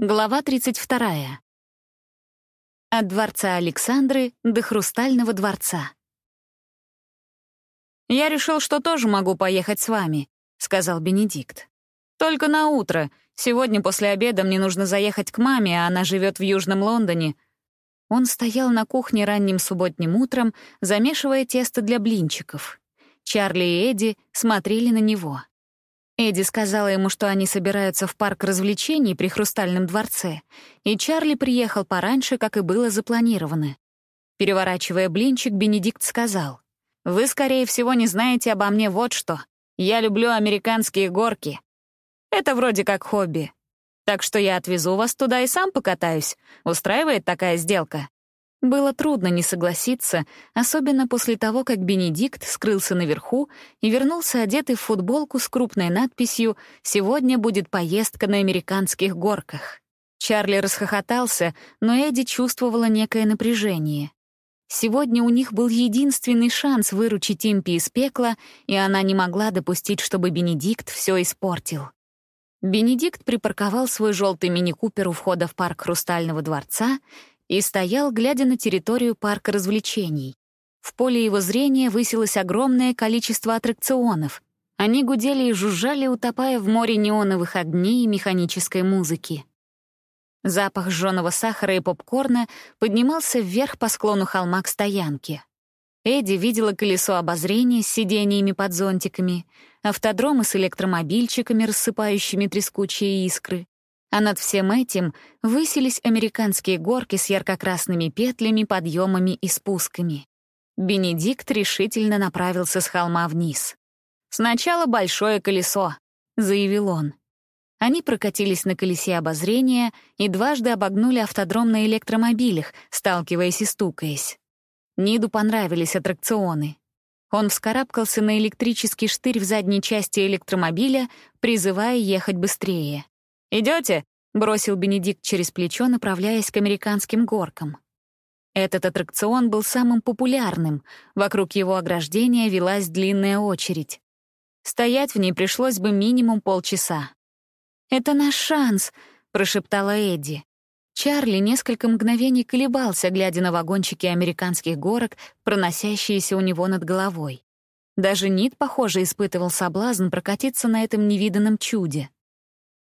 Глава 32. От дворца Александры до Хрустального дворца. «Я решил, что тоже могу поехать с вами», — сказал Бенедикт. «Только на утро. Сегодня после обеда мне нужно заехать к маме, а она живет в Южном Лондоне». Он стоял на кухне ранним субботним утром, замешивая тесто для блинчиков. Чарли и Эдди смотрели на него. Эдди сказала ему, что они собираются в парк развлечений при Хрустальном дворце, и Чарли приехал пораньше, как и было запланировано. Переворачивая блинчик, Бенедикт сказал, «Вы, скорее всего, не знаете обо мне вот что. Я люблю американские горки. Это вроде как хобби. Так что я отвезу вас туда и сам покатаюсь. Устраивает такая сделка?» Было трудно не согласиться, особенно после того, как Бенедикт скрылся наверху и вернулся одетый в футболку с крупной надписью «Сегодня будет поездка на американских горках». Чарли расхохотался, но Эдди чувствовала некое напряжение. Сегодня у них был единственный шанс выручить Импи из пекла, и она не могла допустить, чтобы Бенедикт все испортил. Бенедикт припарковал свой желтый мини-купер у входа в парк Хрустального дворца и стоял, глядя на территорию парка развлечений. В поле его зрения высилось огромное количество аттракционов. Они гудели и жужжали, утопая в море неоновых огней и механической музыки. Запах жженого сахара и попкорна поднимался вверх по склону холма к стоянке. Эдди видела колесо обозрения с сидениями под зонтиками, автодромы с электромобильчиками, рассыпающими трескучие искры, а над всем этим высились американские горки с ярко-красными петлями, подъемами и спусками. Бенедикт решительно направился с холма вниз. «Сначала большое колесо», — заявил он. Они прокатились на колесе обозрения и дважды обогнули автодром на электромобилях, сталкиваясь и стукаясь. Ниду понравились аттракционы. Он вскарабкался на электрический штырь в задней части электромобиля, призывая ехать быстрее. Идете? бросил Бенедикт через плечо, направляясь к американским горкам. Этот аттракцион был самым популярным, вокруг его ограждения велась длинная очередь. Стоять в ней пришлось бы минимум полчаса. «Это наш шанс», — прошептала Эдди. Чарли несколько мгновений колебался, глядя на вагончики американских горок, проносящиеся у него над головой. Даже Нит, похоже, испытывал соблазн прокатиться на этом невиданном чуде.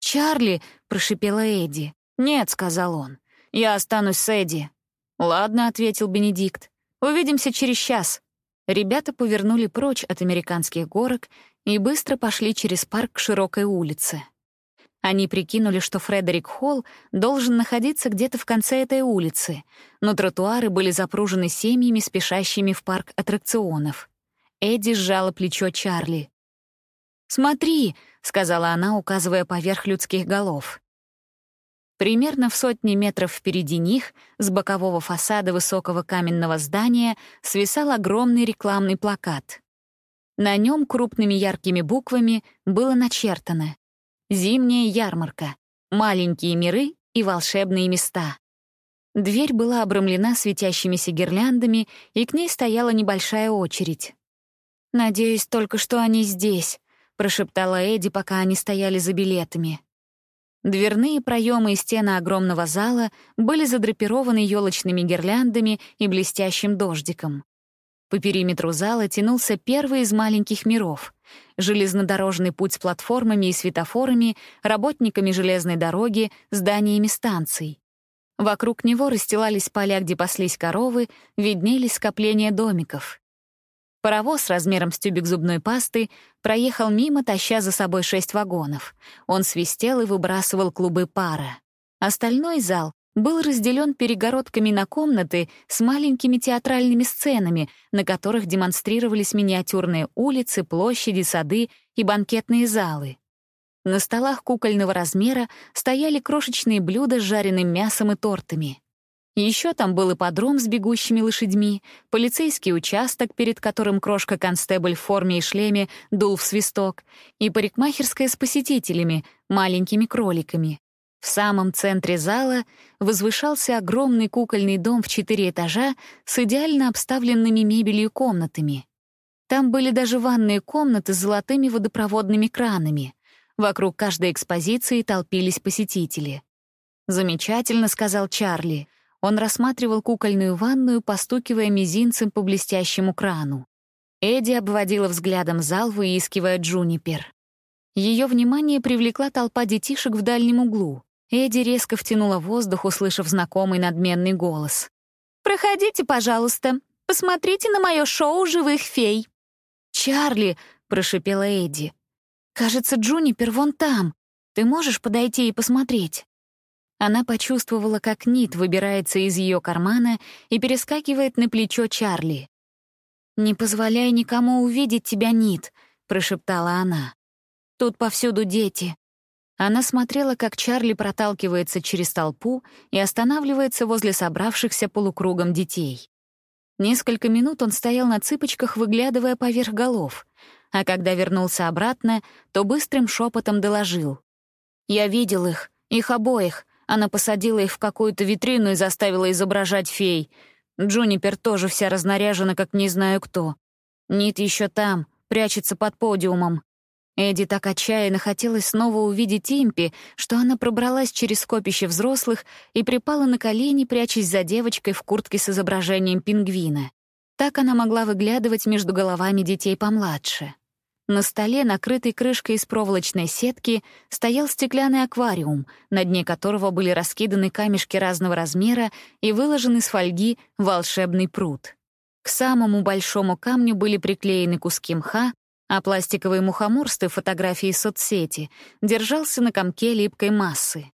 «Чарли!» — прошипела Эдди. «Нет», — сказал он. «Я останусь с Эдди». «Ладно», — ответил Бенедикт. «Увидимся через час». Ребята повернули прочь от американских горок и быстро пошли через парк к широкой улице. Они прикинули, что Фредерик Холл должен находиться где-то в конце этой улицы, но тротуары были запружены семьями, спешащими в парк аттракционов. Эдди сжала плечо Чарли. «Смотри!» — сказала она, указывая поверх людских голов. Примерно в сотне метров впереди них, с бокового фасада высокого каменного здания, свисал огромный рекламный плакат. На нем крупными яркими буквами было начертано «Зимняя ярмарка. Маленькие миры и волшебные места». Дверь была обрамлена светящимися гирляндами, и к ней стояла небольшая очередь. «Надеюсь только, что они здесь», прошептала Эдди, пока они стояли за билетами. Дверные проемы и стены огромного зала были задрапированы елочными гирляндами и блестящим дождиком. По периметру зала тянулся первый из маленьких миров — железнодорожный путь с платформами и светофорами, работниками железной дороги, зданиями станций. Вокруг него расстилались поля, где паслись коровы, виднелись скопления домиков. Паровоз размером с тюбик зубной пасты проехал мимо, таща за собой шесть вагонов. Он свистел и выбрасывал клубы пара. Остальной зал был разделен перегородками на комнаты с маленькими театральными сценами, на которых демонстрировались миниатюрные улицы, площади, сады и банкетные залы. На столах кукольного размера стояли крошечные блюда с жареным мясом и тортами. Еще там был ипподром с бегущими лошадьми, полицейский участок, перед которым крошка-констебль в форме и шлеме дул в свисток, и парикмахерская с посетителями, маленькими кроликами. В самом центре зала возвышался огромный кукольный дом в четыре этажа с идеально обставленными мебелью комнатами. Там были даже ванные комнаты с золотыми водопроводными кранами. Вокруг каждой экспозиции толпились посетители — «Замечательно», — сказал Чарли. Он рассматривал кукольную ванную, постукивая мизинцем по блестящему крану. Эдди обводила взглядом зал, выискивая Джунипер. Ее внимание привлекла толпа детишек в дальнем углу. Эдди резко втянула воздух, услышав знакомый надменный голос. «Проходите, пожалуйста. Посмотрите на мое шоу «Живых фей». «Чарли!» — прошипела Эдди. «Кажется, Джунипер вон там. Ты можешь подойти и посмотреть?» Она почувствовала, как нит выбирается из ее кармана и перескакивает на плечо Чарли. «Не позволяй никому увидеть тебя, Нит», — прошептала она. «Тут повсюду дети». Она смотрела, как Чарли проталкивается через толпу и останавливается возле собравшихся полукругом детей. Несколько минут он стоял на цыпочках, выглядывая поверх голов, а когда вернулся обратно, то быстрым шепотом доложил. «Я видел их, их обоих, она посадила их в какую-то витрину и заставила изображать фей. Джунипер тоже вся разнаряжена, как не знаю кто. Нит еще там, прячется под подиумом. Эдди так отчаянно хотелось снова увидеть Импи, что она пробралась через скопище взрослых и припала на колени, прячась за девочкой в куртке с изображением пингвина. Так она могла выглядывать между головами детей помладше. На столе, накрытый крышкой из проволочной сетки, стоял стеклянный аквариум, на дне которого были раскиданы камешки разного размера и выложен из фольги волшебный пруд. К самому большому камню были приклеены куски мха, а пластиковый мухоморстый фотографии соцсети держался на комке липкой массы.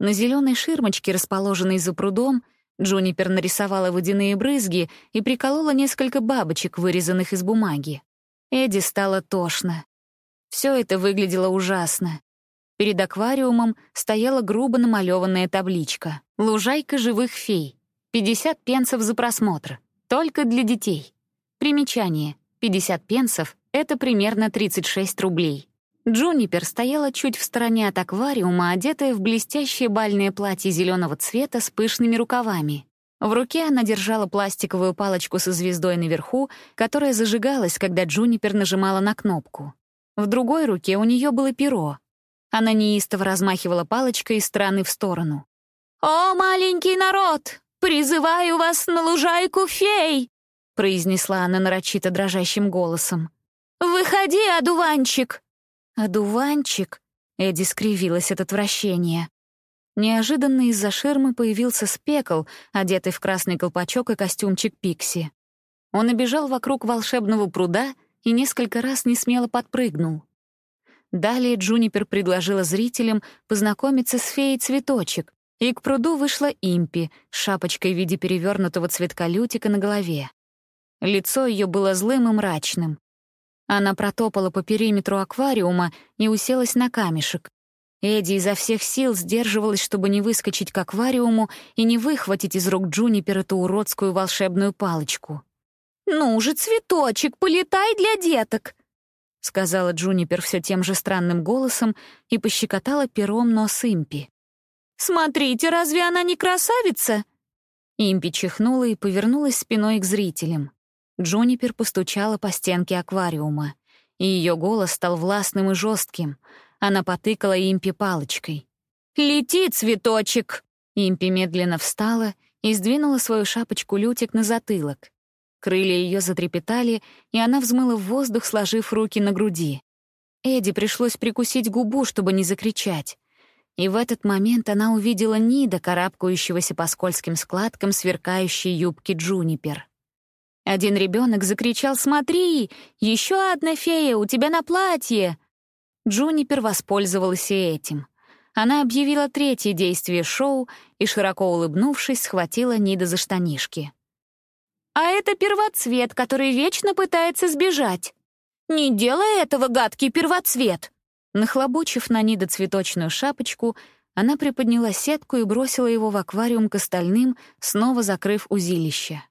На зеленой ширмочке, расположенной за прудом, Джунипер нарисовала водяные брызги и приколола несколько бабочек, вырезанных из бумаги. Эдди стало тошно. Все это выглядело ужасно. Перед аквариумом стояла грубо намалеванная табличка. «Лужайка живых фей. 50 пенсов за просмотр. Только для детей». Примечание. 50 пенсов — это примерно 36 рублей. Джунипер стояла чуть в стороне от аквариума, одетая в блестящее бальное платье зеленого цвета с пышными рукавами. В руке она держала пластиковую палочку со звездой наверху, которая зажигалась, когда Джунипер нажимала на кнопку. В другой руке у нее было перо. Она неистово размахивала палочкой из стороны в сторону. «О, маленький народ! Призываю вас на лужайку фей!» произнесла она нарочито дрожащим голосом. «Выходи, одуванчик!» «Одуванчик?» Эдди скривилась от отвращения. Неожиданно из-за ширмы появился спекл, одетый в красный колпачок и костюмчик Пикси. Он обежал вокруг волшебного пруда и несколько раз несмело подпрыгнул. Далее Джунипер предложила зрителям познакомиться с феей цветочек, и к пруду вышла Импи с шапочкой в виде перевернутого цветка лютика на голове. Лицо ее было злым и мрачным. Она протопала по периметру аквариума и уселась на камешек. Эдди изо всех сил сдерживалась, чтобы не выскочить к аквариуму и не выхватить из рук Джунипер эту уродскую волшебную палочку. «Ну же, цветочек, полетай для деток!» — сказала Джунипер все тем же странным голосом и пощекотала пером нос Импи. «Смотрите, разве она не красавица?» Импи чихнула и повернулась спиной к зрителям. Джунипер постучала по стенке аквариума, и ее голос стал властным и жестким — она потыкала Импи палочкой. «Лети, цветочек!» Импи медленно встала и сдвинула свою шапочку-лютик на затылок. Крылья ее затрепетали, и она взмыла в воздух, сложив руки на груди. Эдди пришлось прикусить губу, чтобы не закричать. И в этот момент она увидела Нида, карабкающегося по скользким складкам сверкающей юбки Джунипер. Один ребенок закричал «Смотри! Еще одна фея у тебя на платье!» Джунипер воспользовалась и этим. Она объявила третье действие шоу и, широко улыбнувшись, схватила Нида за штанишки. «А это первоцвет, который вечно пытается сбежать. Не делай этого, гадкий первоцвет!» Нахлобучив на Нида цветочную шапочку, она приподняла сетку и бросила его в аквариум к остальным, снова закрыв узилище.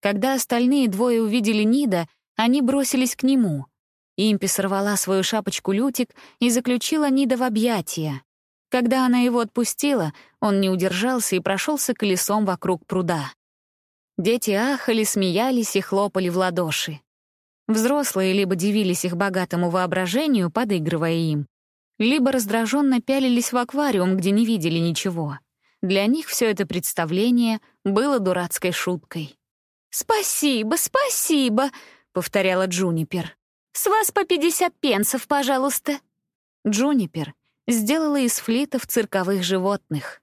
Когда остальные двое увидели Нида, они бросились к нему. Импи сорвала свою шапочку-лютик и заключила Нида в объятия. Когда она его отпустила, он не удержался и прошелся колесом вокруг пруда. Дети ахали, смеялись и хлопали в ладоши. Взрослые либо дивились их богатому воображению, подыгрывая им, либо раздраженно пялились в аквариум, где не видели ничего. Для них все это представление было дурацкой шуткой. «Спасибо, спасибо», — повторяла Джунипер. «С вас по пятьдесят пенсов, пожалуйста». Джунипер сделала из флитов цирковых животных.